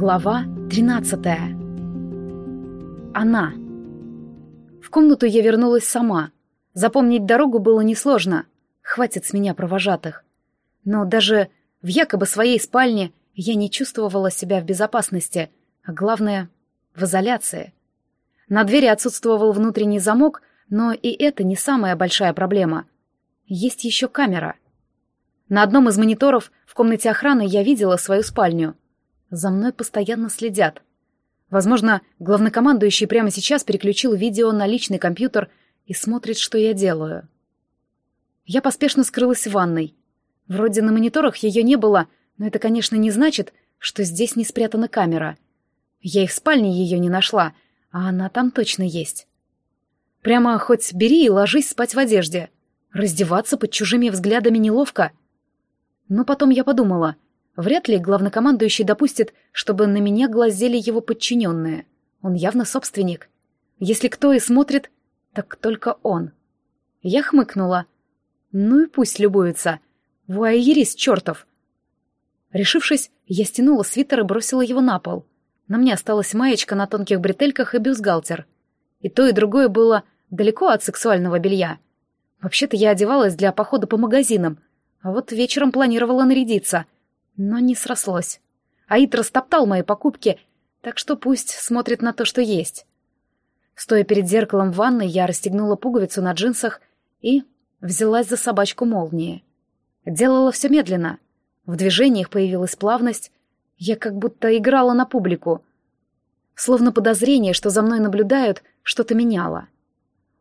Глава 13 Она. В комнату я вернулась сама. Запомнить дорогу было несложно. Хватит с меня провожатых. Но даже в якобы своей спальне я не чувствовала себя в безопасности, а главное — в изоляции. На двери отсутствовал внутренний замок, но и это не самая большая проблема. Есть еще камера. На одном из мониторов в комнате охраны я видела свою спальню — за мной постоянно следят. Возможно, главнокомандующий прямо сейчас переключил видео на личный компьютер и смотрит, что я делаю. Я поспешно скрылась в ванной. Вроде на мониторах ее не было, но это, конечно, не значит, что здесь не спрятана камера. Я и в спальне ее не нашла, а она там точно есть. Прямо хоть бери и ложись спать в одежде. Раздеваться под чужими взглядами неловко. Но потом я подумала — Вряд ли главнокомандующий допустит, чтобы на меня глазели его подчиненные. Он явно собственник. Если кто и смотрит, так только он. Я хмыкнула. Ну и пусть любуется. Вуайерист чертов. Решившись, я стянула свитер и бросила его на пол. На мне осталась маечка на тонких бретельках и бюстгальтер. И то, и другое было далеко от сексуального белья. Вообще-то я одевалась для похода по магазинам, а вот вечером планировала нарядиться — но не срослось. Аид растоптал мои покупки, так что пусть смотрит на то, что есть. Стоя перед зеркалом в ванной, я расстегнула пуговицу на джинсах и взялась за собачку молнии. Делала все медленно. В движениях появилась плавность. Я как будто играла на публику. Словно подозрение, что за мной наблюдают, что-то меняло.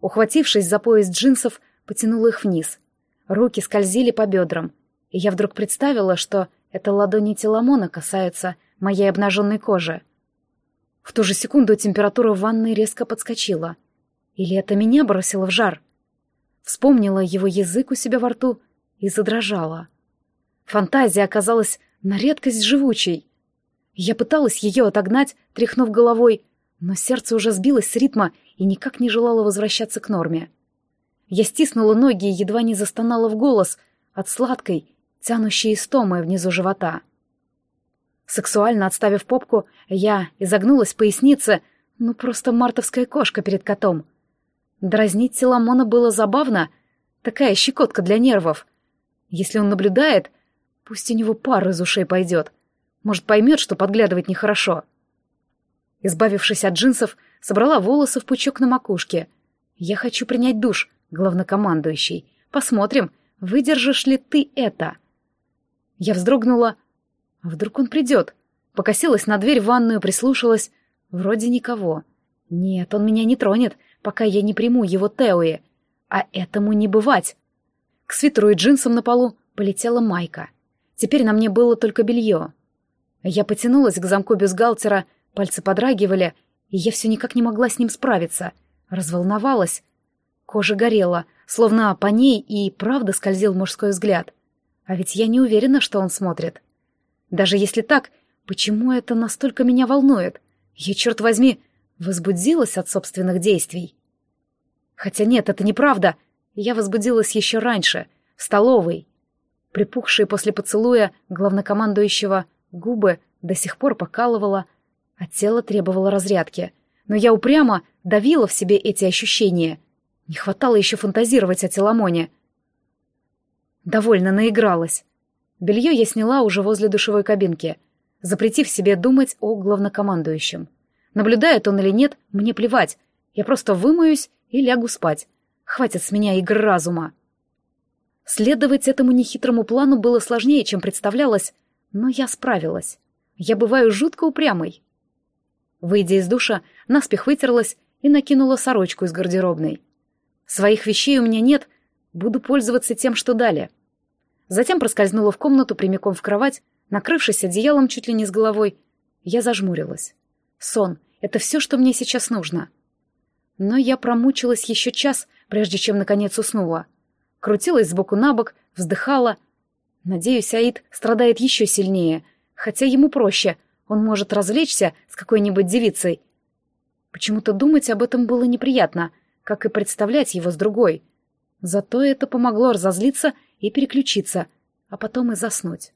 Ухватившись за пояс джинсов, потянула их вниз. Руки скользили по бедрам, и я вдруг представила, что это ладони Теламона касаются моей обнаженной кожи. В ту же секунду температура в ванной резко подскочила. Или это меня бросило в жар? Вспомнила его язык у себя во рту и задрожала. Фантазия оказалась на редкость живучей. Я пыталась ее отогнать, тряхнув головой, но сердце уже сбилось с ритма и никак не желало возвращаться к норме. Я стиснула ноги и едва не застонала в голос от сладкой, тянущей истомой внизу живота. Сексуально отставив попку, я изогнулась пояснице, ну просто мартовская кошка перед котом. Дразнить Теламона было забавно, такая щекотка для нервов. Если он наблюдает, пусть у него пар из ушей пойдет. Может, поймет, что подглядывать нехорошо. Избавившись от джинсов, собрала волосы в пучок на макушке. Я хочу принять душ, главнокомандующий. Посмотрим, выдержишь ли ты это. Я вздрогнула. А вдруг он придет? Покосилась на дверь в ванную, прислушалась. Вроде никого. Нет, он меня не тронет, пока я не приму его Теуи. А этому не бывать. К свитеру и джинсам на полу полетела майка. Теперь на мне было только белье. Я потянулась к замку бюстгальтера, пальцы подрагивали, и я все никак не могла с ним справиться. Разволновалась. Кожа горела, словно по ней и правда скользил мужской взгляд. А ведь я не уверена, что он смотрит. Даже если так, почему это настолько меня волнует? Я, черт возьми, возбудилась от собственных действий. Хотя нет, это неправда. Я возбудилась еще раньше, в столовой. Припухшие после поцелуя главнокомандующего губы до сих пор покалывала, а тело требовало разрядки. Но я упрямо давила в себе эти ощущения. Не хватало еще фантазировать о Теламоне. Довольно наигралась. Белье я сняла уже возле душевой кабинки, запретив себе думать о главнокомандующем. Наблюдает он или нет, мне плевать. Я просто вымоюсь и лягу спать. Хватит с меня игр разума. Следовать этому нехитрому плану было сложнее, чем представлялось, но я справилась. Я бываю жутко упрямой. Выйдя из душа, наспех вытерлась и накинула сорочку из гардеробной. Своих вещей у меня нет, буду пользоваться тем, что дали. Затем проскользнула в комнату прямиком в кровать, накрывшись одеялом чуть ли не с головой. Я зажмурилась. Сон — это все, что мне сейчас нужно. Но я промучилась еще час, прежде чем наконец уснула. Крутилась сбоку на бок, вздыхала. Надеюсь, Аид страдает еще сильнее, хотя ему проще, он может развлечься с какой-нибудь девицей. Почему-то думать об этом было неприятно, как и представлять его с другой. Зато это помогло разозлиться и переключиться, а потом и заснуть.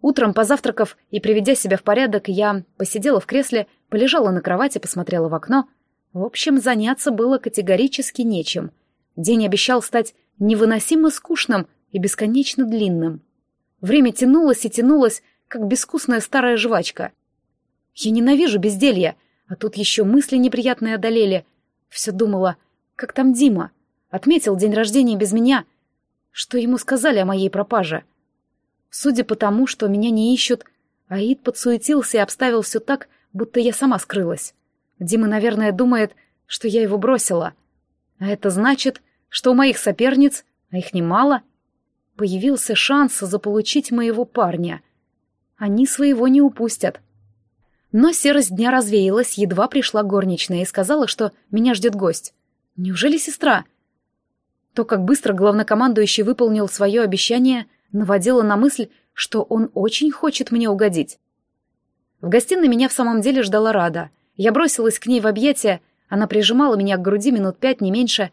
Утром, позавтракав и приведя себя в порядок, я посидела в кресле, полежала на кровати, посмотрела в окно. В общем, заняться было категорически нечем. День обещал стать невыносимо скучным и бесконечно длинным. Время тянулось и тянулось, как безвкусная старая жвачка. Я ненавижу безделье, а тут еще мысли неприятные одолели. Все думала, как там Дима? Отметил день рождения без меня. Что ему сказали о моей пропаже? Судя по тому, что меня не ищут, Аид подсуетился и обставил все так, будто я сама скрылась. Дима, наверное, думает, что я его бросила. А это значит, что у моих соперниц, а их немало, появился шанс заполучить моего парня. Они своего не упустят. Но серость дня развеялась, едва пришла горничная и сказала, что меня ждет гость. Неужели сестра? То, как быстро главнокомандующий выполнил свое обещание, наводило на мысль, что он очень хочет мне угодить. В гостиной меня в самом деле ждала Рада. Я бросилась к ней в объятия, она прижимала меня к груди минут пять, не меньше.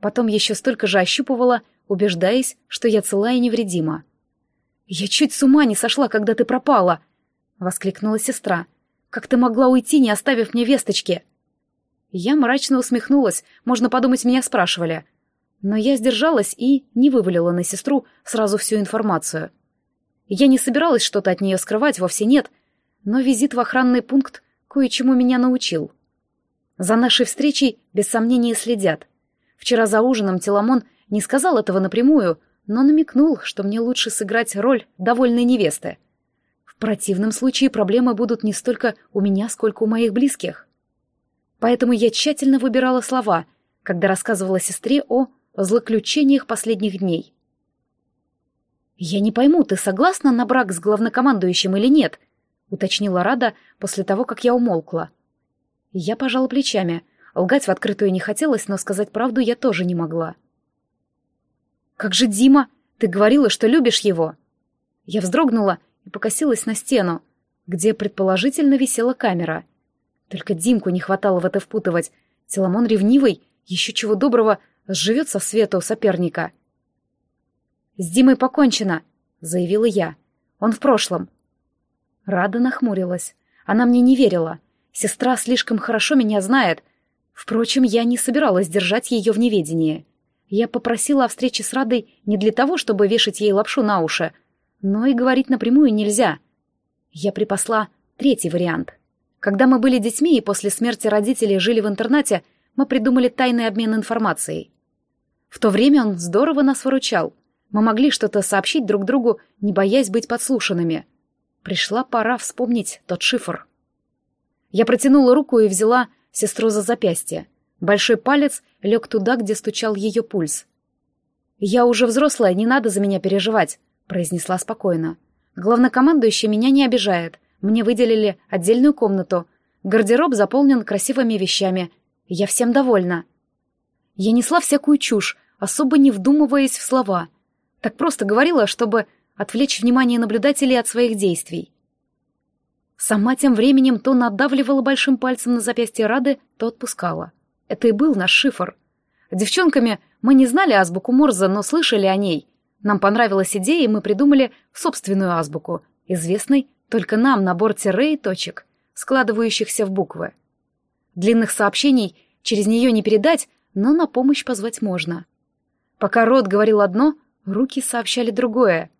Потом еще столько же ощупывала, убеждаясь, что я цела и невредима. «Я чуть с ума не сошла, когда ты пропала!» — воскликнула сестра. «Как ты могла уйти, не оставив мне весточки?» Я мрачно усмехнулась, можно подумать, меня спрашивали. Но я сдержалась и не вывалила на сестру сразу всю информацию. Я не собиралась что-то от нее скрывать, вовсе нет, но визит в охранный пункт кое-чему меня научил. За нашей встречей без сомнения следят. Вчера за ужином Теламон не сказал этого напрямую, но намекнул, что мне лучше сыграть роль довольной невесты. В противном случае проблемы будут не столько у меня, сколько у моих близких. Поэтому я тщательно выбирала слова, когда рассказывала сестре о злоключениях последних дней. «Я не пойму, ты согласна на брак с главнокомандующим или нет?» — уточнила Рада после того, как я умолкла. Я пожала плечами. Лгать в открытую не хотелось, но сказать правду я тоже не могла. «Как же Дима? Ты говорила, что любишь его!» Я вздрогнула и покосилась на стену, где предположительно висела камера — только Димку не хватало в это впутывать. Теламон ревнивый, еще чего доброго, сживет со света у соперника. «С Димой покончено», — заявила я. «Он в прошлом». Рада нахмурилась. Она мне не верила. Сестра слишком хорошо меня знает. Впрочем, я не собиралась держать ее в неведении. Я попросила о встрече с Радой не для того, чтобы вешать ей лапшу на уши, но и говорить напрямую нельзя. Я припасла третий вариант. Когда мы были детьми и после смерти родителей жили в интернате, мы придумали тайный обмен информацией. В то время он здорово нас выручал. Мы могли что-то сообщить друг другу, не боясь быть подслушанными. Пришла пора вспомнить тот шифр. Я протянула руку и взяла сестру за запястье. Большой палец лег туда, где стучал ее пульс. «Я уже взрослая, не надо за меня переживать», — произнесла спокойно. «Главнокомандующий меня не обижает. Мне выделили отдельную комнату. Гардероб заполнен красивыми вещами. Я всем довольна. Я несла всякую чушь, особо не вдумываясь в слова. Так просто говорила, чтобы отвлечь внимание наблюдателей от своих действий. Сама тем временем то надавливала большим пальцем на запястье Рады, то отпускала. Это и был наш шифр. Девчонками мы не знали азбуку Морзе, но слышали о ней. Нам понравилась идея, и мы придумали собственную азбуку, известный только нам набор тире и точек, складывающихся в буквы. Длинных сообщений через нее не передать, но на помощь позвать можно. Пока рот говорил одно, руки сообщали другое.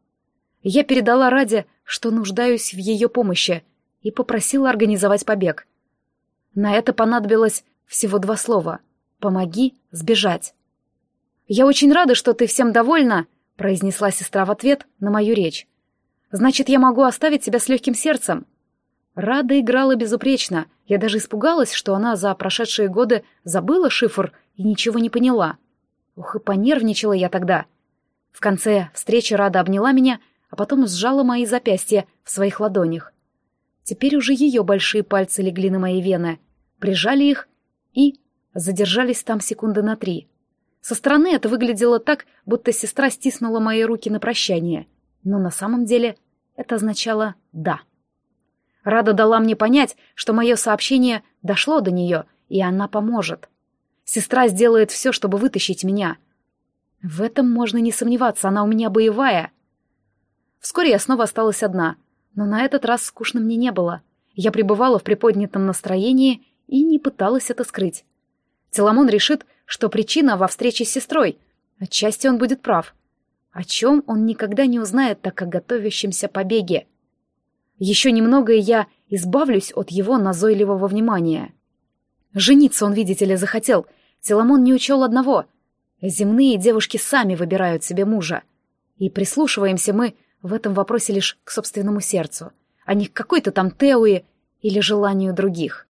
Я передала Раде, что нуждаюсь в ее помощи, и попросила организовать побег. На это понадобилось всего два слова «помоги сбежать». «Я очень рада, что ты всем довольна», — произнесла сестра в ответ на мою речь. Значит, я могу оставить себя с легким сердцем. Рада играла безупречно. Я даже испугалась, что она за прошедшие годы забыла шифр и ничего не поняла. Ух, и понервничала я тогда. В конце встречи Рада обняла меня, а потом сжала мои запястья в своих ладонях. Теперь уже ее большие пальцы легли на мои вены, прижали их и задержались там секунды на три. Со стороны это выглядело так, будто сестра стиснула мои руки на прощание — но на самом деле это означало «да». Рада дала мне понять, что мое сообщение дошло до нее, и она поможет. Сестра сделает все, чтобы вытащить меня. В этом можно не сомневаться, она у меня боевая. Вскоре я снова осталась одна, но на этот раз скучно мне не было. Я пребывала в приподнятом настроении и не пыталась это скрыть. Теламон решит, что причина во встрече с сестрой. Отчасти он будет прав. О чем он никогда не узнает, так как готовящемся побеге. Еще немного, и я избавлюсь от его назойливого внимания. Жениться он, видите ли, захотел. Теламон не учел одного. Земные девушки сами выбирают себе мужа. И прислушиваемся мы в этом вопросе лишь к собственному сердцу, а не к какой-то там Теуе или желанию других.